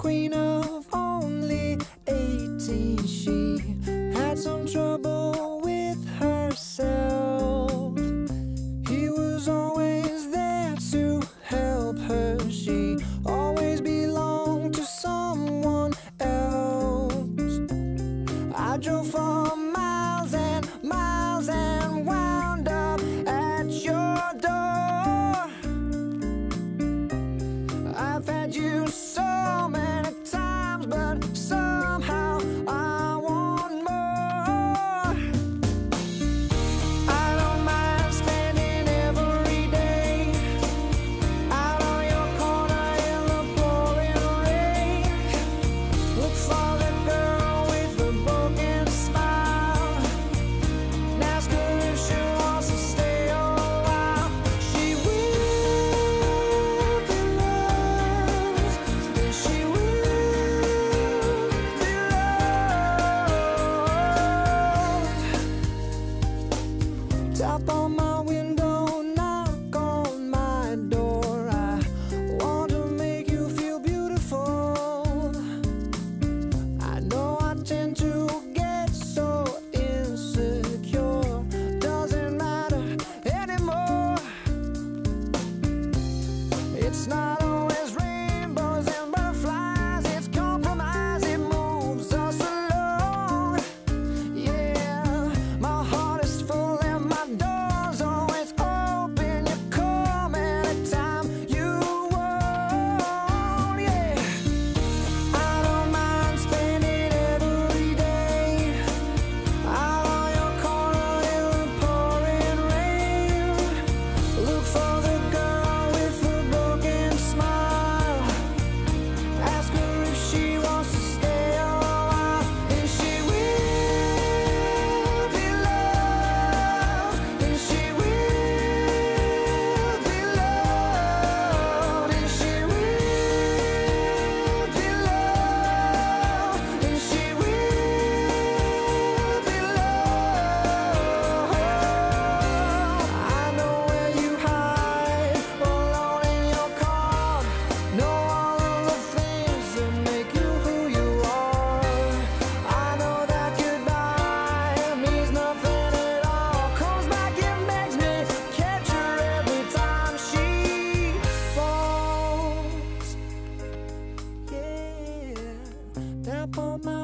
queen of only 18 She had some trouble with herself. He was always there to help her. She always belonged to someone else. I drove for miles and miles and wound up at your door. I've had you so many it's not all my